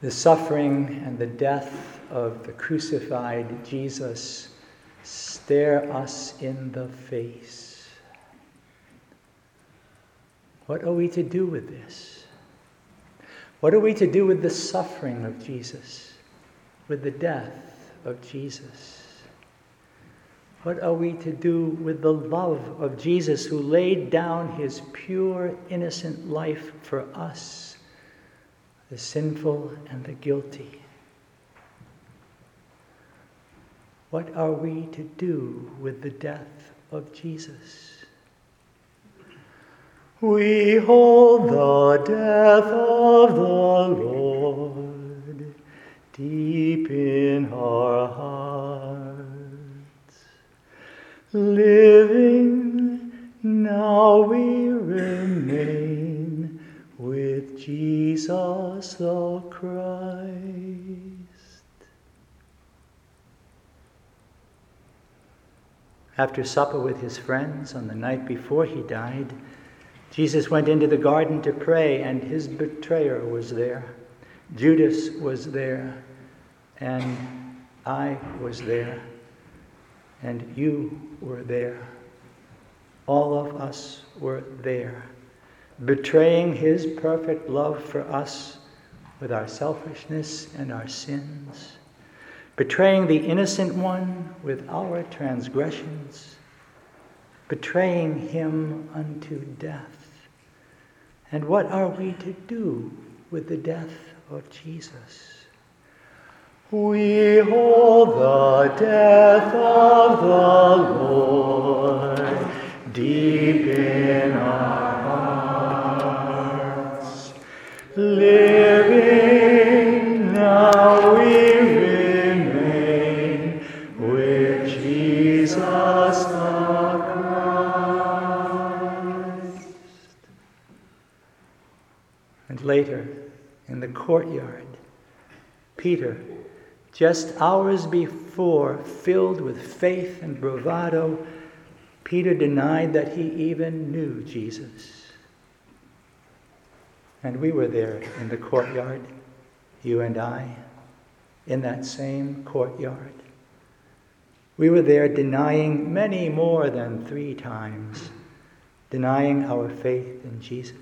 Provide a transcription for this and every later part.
The suffering and the death of the crucified Jesus stare us in the face. What are we to do with this? What are we to do with the suffering of Jesus, with the death of Jesus? What are we to do with the love of Jesus who laid down his pure, innocent life for us, the sinful and the guilty? What are we to do with the death of Jesus? We hold the death of the Lord deep in our hearts. Living After supper with his friends on the night before he died, Jesus went into the garden to pray, and his betrayer was there. Judas was there, and I was there, and you were there. All of us were there, betraying his perfect love for us with our selfishness and our sins betraying the innocent one with our transgressions, betraying him unto death. And what are we to do with the death of Jesus? We hold the death of the Lord And later, in the courtyard, Peter, just hours before, filled with faith and bravado, Peter denied that he even knew Jesus. And we were there in the courtyard, you and I, in that same courtyard. We were there denying many more than three times, denying our faith in Jesus.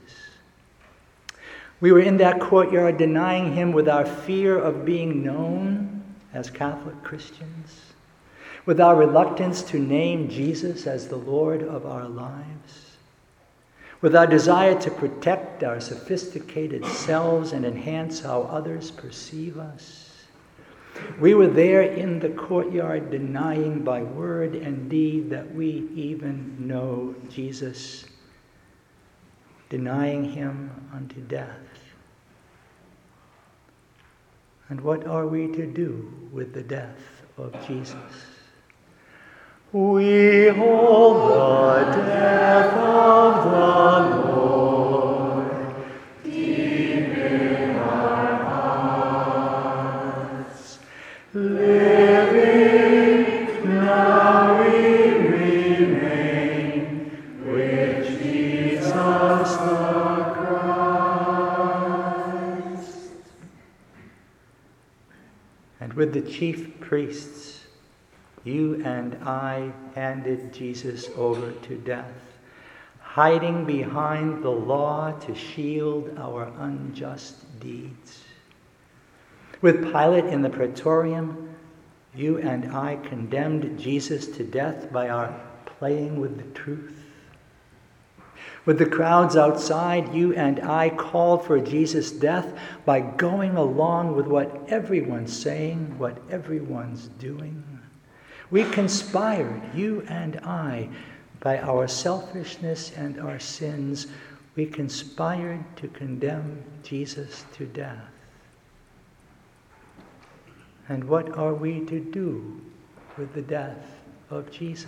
We were in that courtyard denying him with our fear of being known as Catholic Christians, with our reluctance to name Jesus as the Lord of our lives, with our desire to protect our sophisticated selves and enhance how others perceive us. We were there in the courtyard denying by word and deed that we even know Jesus, denying him unto death. And what are we to do with the death of Jesus? We with the chief priests, you and I handed Jesus over to death, hiding behind the law to shield our unjust deeds. With Pilate in the praetorium, you and I condemned Jesus to death by our playing with the truth. With the crowds outside, you and I called for Jesus' death by going along with what everyone's saying, what everyone's doing. We conspired, you and I, by our selfishness and our sins, we conspired to condemn Jesus to death. And what are we to do with the death of Jesus?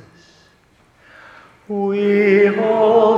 We hold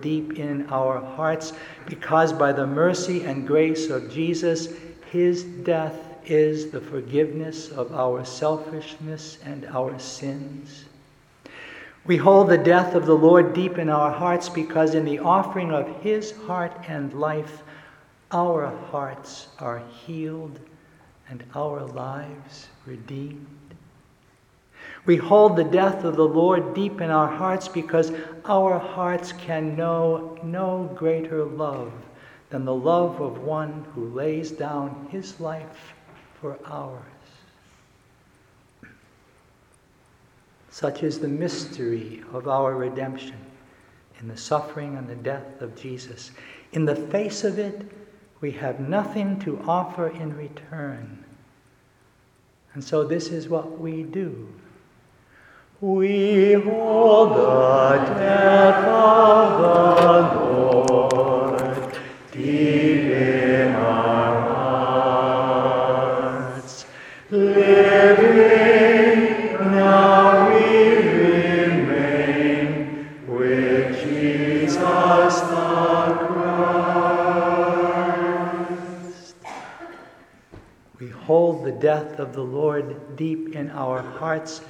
deep in our hearts, because by the mercy and grace of Jesus, his death is the forgiveness of our selfishness and our sins. We hold the death of the Lord deep in our hearts because in the offering of his heart and life, our hearts are healed and our lives redeemed. We hold the death of the Lord deep in our hearts because our hearts can know no greater love than the love of one who lays down his life for ours. Such is the mystery of our redemption in the suffering and the death of Jesus. In the face of it, we have nothing to offer in return. And so this is what we do. We hold the death of the Lord deep in our hearts. Living now we remain with Jesus the Christ. We hold the death of the Lord deep in our hearts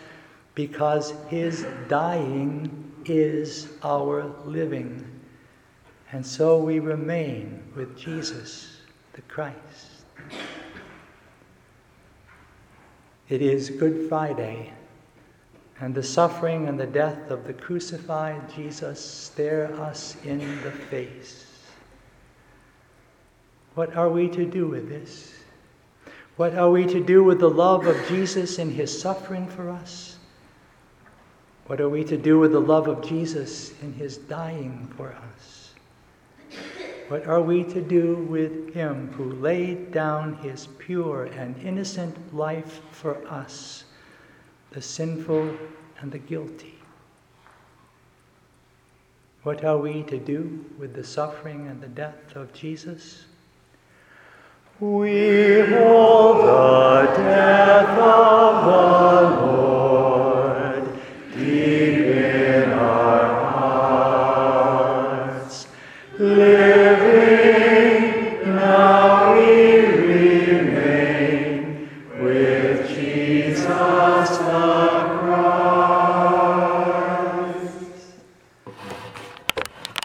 because his dying is our living. And so we remain with Jesus the Christ. It is Good Friday, and the suffering and the death of the crucified Jesus stare us in the face. What are we to do with this? What are we to do with the love of Jesus in his suffering for us? What are we to do with the love of Jesus in his dying for us? What are we to do with him who laid down his pure and innocent life for us, the sinful and the guilty? What are we to do with the suffering and the death of Jesus? We hold the death of the Lord Live.